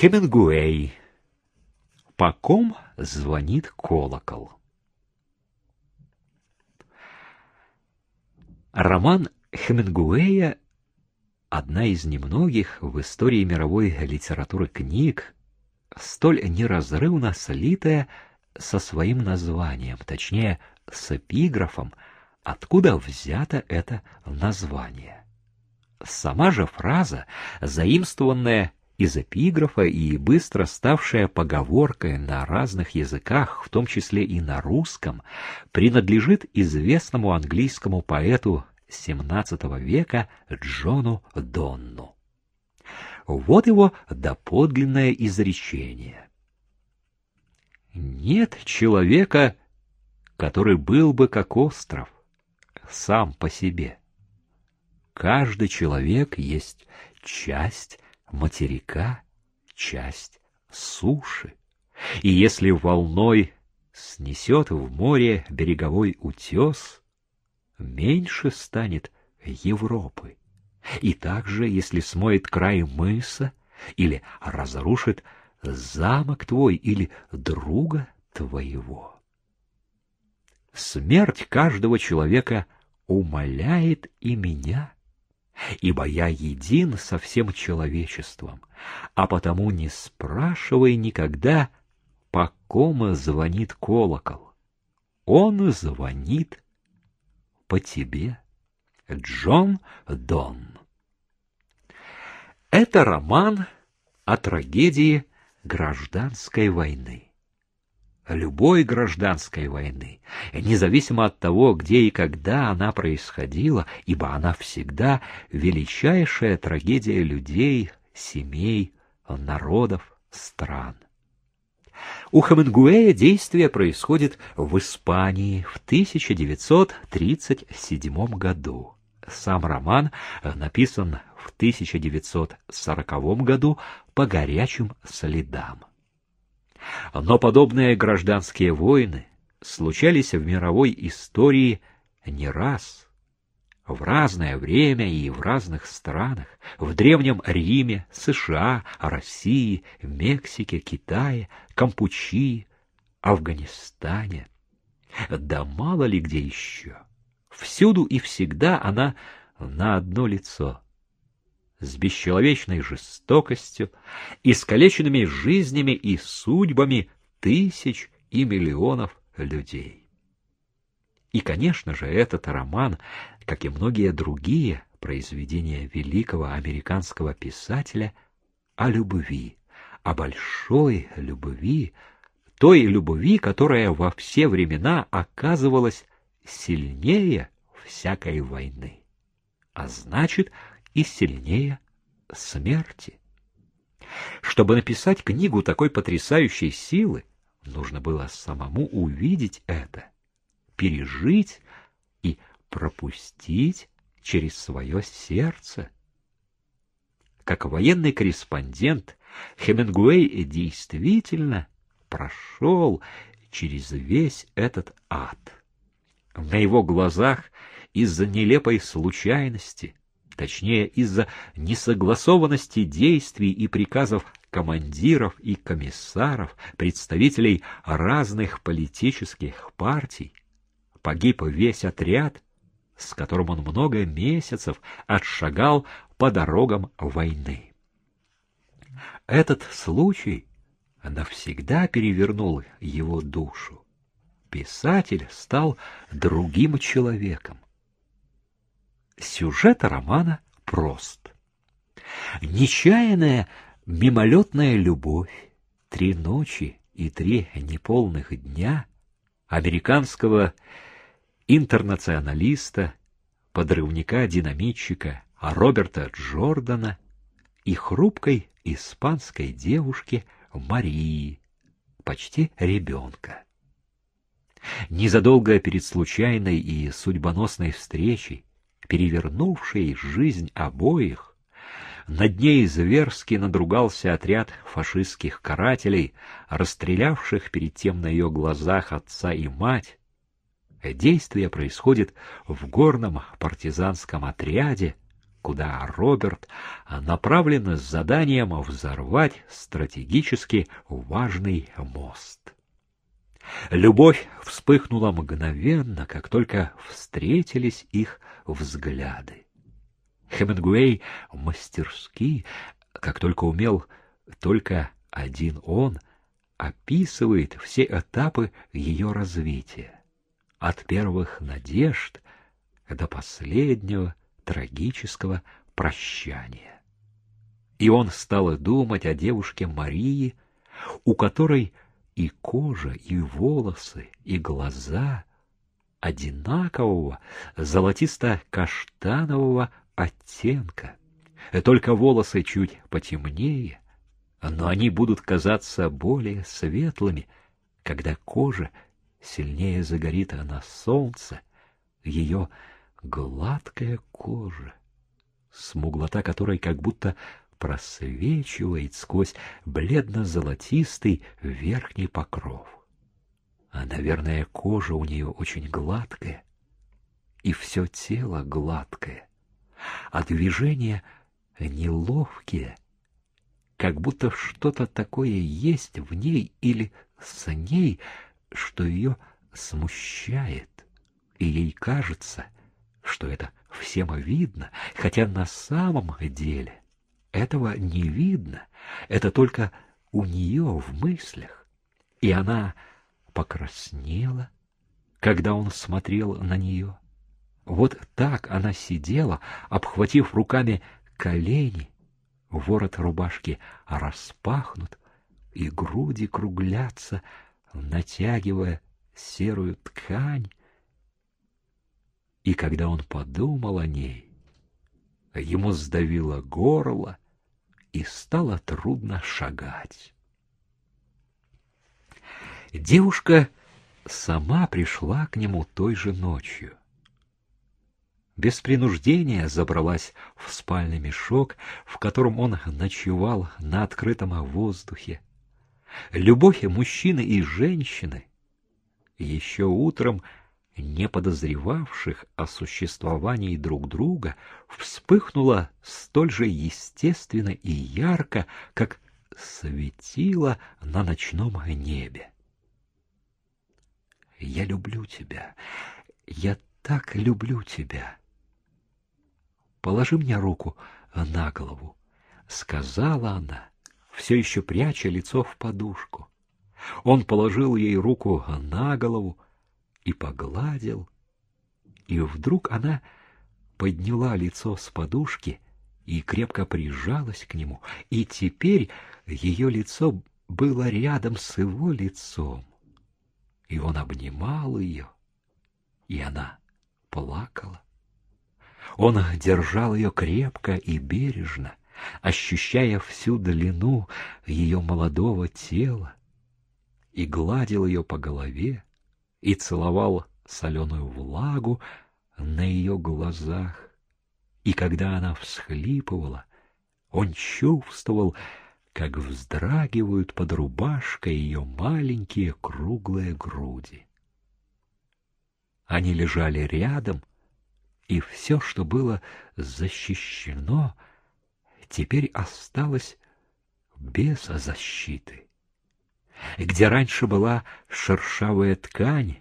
Хемингуэй. По ком звонит колокол? Роман Хемингуэя — одна из немногих в истории мировой литературы книг, столь неразрывно слитая со своим названием, точнее, с эпиграфом, откуда взято это название. Сама же фраза, заимствованная из эпиграфа и быстро ставшая поговоркой на разных языках, в том числе и на русском, принадлежит известному английскому поэту XVII века Джону Донну. Вот его доподлинное изречение. Нет человека, который был бы как остров, сам по себе. Каждый человек есть часть материка, часть суши. И если волной снесет в море береговой утес, меньше станет Европы. И также, если смоет край мыса или разрушит замок твой или друга твоего. Смерть каждого человека умоляет и меня ибо я един со всем человечеством, а потому не спрашивай никогда, по кому звонит колокол. Он звонит по тебе. Джон Дон. Это роман о трагедии гражданской войны любой гражданской войны, независимо от того, где и когда она происходила, ибо она всегда величайшая трагедия людей, семей, народов, стран. У Хемингуэя действие происходит в Испании в 1937 году. Сам роман написан в 1940 году по горячим следам. Но подобные гражданские войны случались в мировой истории не раз, в разное время и в разных странах, в Древнем Риме, США, России, Мексике, Китае, Кампучии, Афганистане. Да мало ли где еще. Всюду и всегда она на одно лицо — с бесчеловечной жестокостью, искалеченными жизнями и судьбами тысяч и миллионов людей. И, конечно же, этот роман, как и многие другие произведения великого американского писателя, о любви, о большой любви, той любви, которая во все времена оказывалась сильнее всякой войны, а значит, и сильнее смерти. Чтобы написать книгу такой потрясающей силы, нужно было самому увидеть это, пережить и пропустить через свое сердце. Как военный корреспондент, Хемингуэй действительно прошел через весь этот ад. На его глазах из-за нелепой случайности точнее из-за несогласованности действий и приказов командиров и комиссаров, представителей разных политических партий, погиб весь отряд, с которым он много месяцев отшагал по дорогам войны. Этот случай навсегда перевернул его душу. Писатель стал другим человеком. Сюжет романа прост. Нечаянная мимолетная любовь, три ночи и три неполных дня американского интернационалиста, подрывника-динамитчика Роберта Джордана и хрупкой испанской девушки Марии, почти ребенка. Незадолго перед случайной и судьбоносной встречей перевернувшей жизнь обоих, над ней зверски надругался отряд фашистских карателей, расстрелявших перед тем на ее глазах отца и мать. Действие происходит в горном партизанском отряде, куда Роберт направлен с заданием взорвать стратегически важный мост. Любовь вспыхнула мгновенно, как только встретились их взгляды. Хемингуэй мастерски, как только умел только один он, описывает все этапы ее развития, от первых надежд до последнего трагического прощания. И он стал думать о девушке Марии, у которой и кожа, и волосы, и глаза одинакового золотисто-каштанового оттенка. Только волосы чуть потемнее, но они будут казаться более светлыми, когда кожа сильнее загорит на солнце, ее гладкая кожа, смуглота которой как будто просвечивает сквозь бледно-золотистый верхний покров. А, наверное, кожа у нее очень гладкая, и все тело гладкое, а движения неловкие, как будто что-то такое есть в ней или с ней, что ее смущает, и ей кажется, что это всем видно, хотя на самом деле этого не видно, это только у нее в мыслях. И она покраснела, когда он смотрел на нее. Вот так она сидела, обхватив руками колени, ворот рубашки распахнут, и груди круглятся, натягивая серую ткань. И когда он подумал о ней, ему сдавило горло, и стало трудно шагать. Девушка сама пришла к нему той же ночью. Без принуждения забралась в спальный мешок, в котором он ночевал на открытом воздухе. Любовь мужчины и женщины еще утром не подозревавших о существовании друг друга, вспыхнула столь же естественно и ярко, как светило на ночном небе. «Я люблю тебя, я так люблю тебя!» «Положи мне руку на голову», — сказала она, все еще пряча лицо в подушку. Он положил ей руку на голову, и погладил, и вдруг она подняла лицо с подушки и крепко прижалась к нему, и теперь ее лицо было рядом с его лицом, и он обнимал ее, и она плакала. Он держал ее крепко и бережно, ощущая всю длину ее молодого тела, и гладил ее по голове, и целовал соленую влагу на ее глазах. И когда она всхлипывала, он чувствовал, как вздрагивают под рубашкой ее маленькие круглые груди. Они лежали рядом, и все, что было защищено, теперь осталось без защиты. Где раньше была шершавая ткань,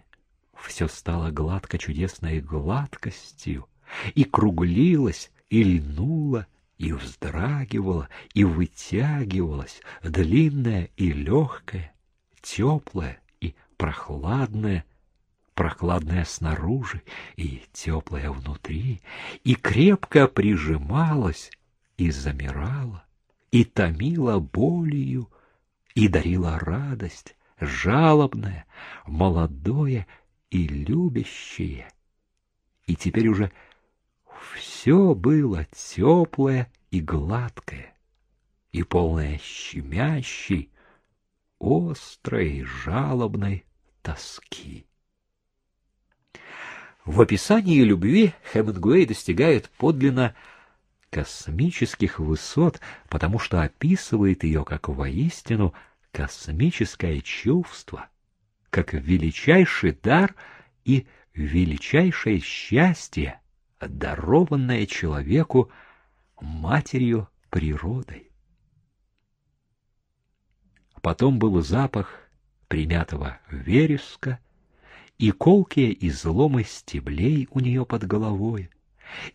все стало гладко чудесной гладкостью, и круглилось, и льнуло, и вздрагивало, и вытягивалось, длинное и легкое, теплое и прохладное, прохладное снаружи и теплое внутри, и крепко прижималось и замирало, и томило болью, и дарила радость, жалобное, молодое и любящее. И теперь уже все было теплое и гладкое, и полное щемящей, острой, жалобной тоски. В описании любви Хемингуэй достигает подлинно космических высот, потому что описывает ее как воистину космическое чувство, как величайший дар и величайшее счастье, дарованное человеку матерью природой. Потом был запах примятого вереска и колкие изломы стеблей у нее под головой,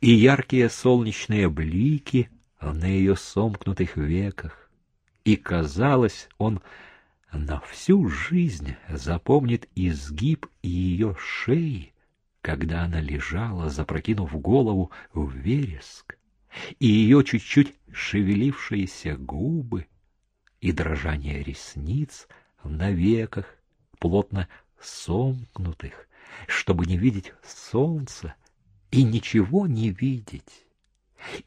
и яркие солнечные блики на ее сомкнутых веках. И, казалось, он на всю жизнь запомнит изгиб ее шеи, когда она лежала, запрокинув голову в вереск, и ее чуть-чуть шевелившиеся губы, и дрожание ресниц на веках, плотно сомкнутых, чтобы не видеть солнца и ничего не видеть.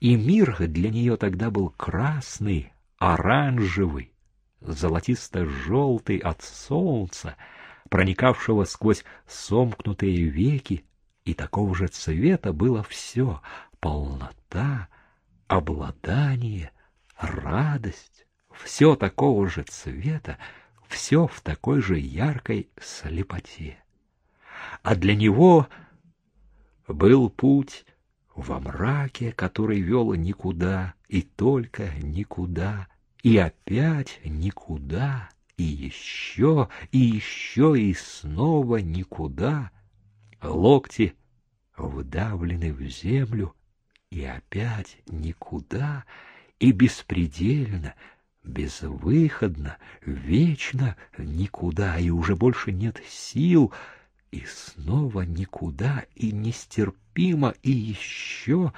И мир для нее тогда был красный, оранжевый, золотисто-желтый от солнца, проникавшего сквозь сомкнутые веки, и такого же цвета было все — полнота, обладание, радость, все такого же цвета, все в такой же яркой слепоте. А для него был путь во мраке, который вел никуда, и только никуда, и опять никуда, и еще, и еще, и снова никуда. Локти вдавлены в землю, и опять никуда, и беспредельно, безвыходно, вечно никуда, и уже больше нет сил, и снова никуда, и нестерпимо, и еще,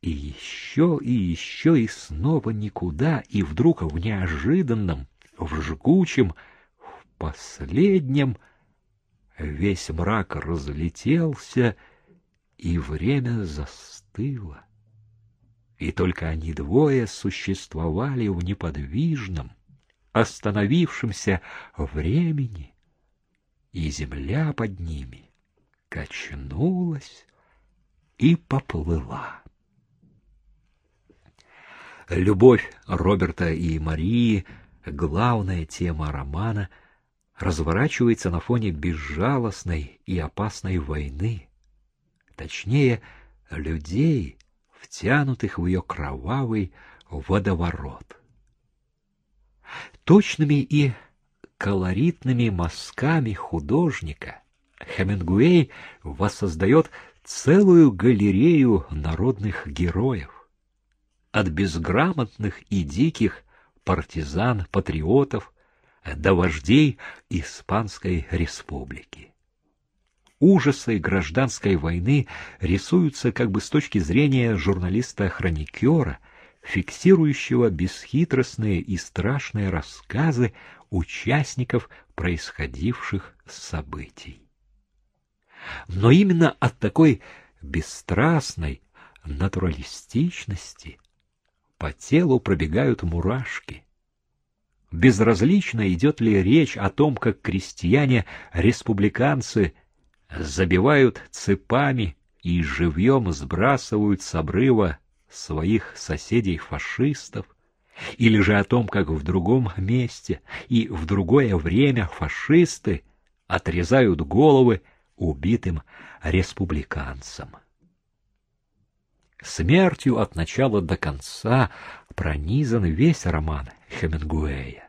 и еще, и еще, и снова никуда, и вдруг в неожиданном, в жгучем, в последнем весь мрак разлетелся, и время застыло. И только они двое существовали в неподвижном, остановившемся времени, и земля под ними качнулась и поплыла. Любовь Роберта и Марии, главная тема романа, разворачивается на фоне безжалостной и опасной войны, точнее, людей, втянутых в ее кровавый водоворот. Точными и колоритными мазками художника Хемингуэй воссоздает целую галерею народных героев. От безграмотных и диких партизан-патриотов до вождей Испанской республики ужасы гражданской войны рисуются как бы с точки зрения журналиста-хроникера, фиксирующего бесхитростные и страшные рассказы участников происходивших событий. Но именно от такой бесстрастной натуралистичности по телу пробегают мурашки. Безразлично идет ли речь о том, как крестьяне-республиканцы забивают цепами и живьем сбрасывают с обрыва своих соседей-фашистов, или же о том, как в другом месте и в другое время фашисты отрезают головы убитым республиканцам. Смертью от начала до конца пронизан весь роман Хемингуэя.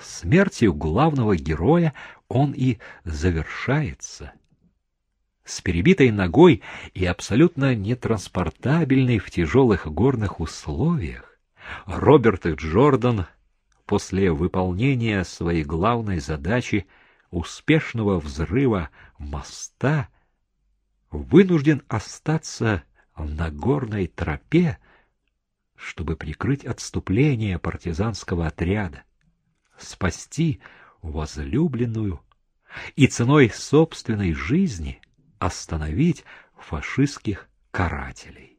Смертью главного героя он и завершается. С перебитой ногой и абсолютно нетранспортабельной в тяжелых горных условиях Роберт Джордан после выполнения своей главной задачи успешного взрыва моста вынужден остаться на горной тропе, чтобы прикрыть отступление партизанского отряда, спасти возлюбленную и ценой собственной жизни остановить фашистских карателей.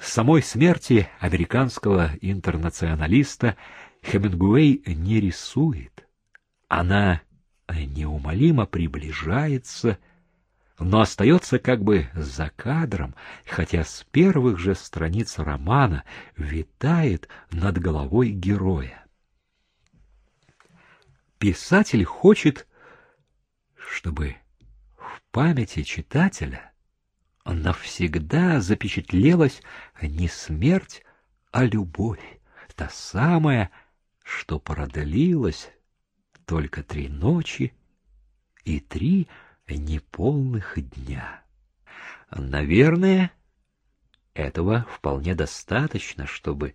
Самой смерти американского интернационалиста Хемингуэй не рисует. Она неумолимо приближается, но остается как бы за кадром, хотя с первых же страниц романа витает над головой героя. Писатель хочет, чтобы памяти читателя навсегда запечатлелась не смерть, а любовь, та самая, что продлилась только три ночи и три неполных дня. Наверное, этого вполне достаточно, чтобы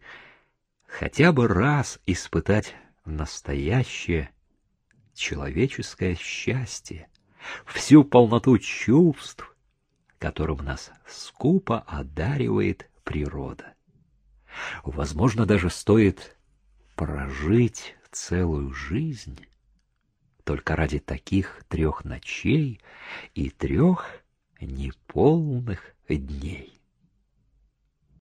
хотя бы раз испытать настоящее человеческое счастье, всю полноту чувств, которым нас скупо одаривает природа. Возможно, даже стоит прожить целую жизнь только ради таких трех ночей и трех неполных дней.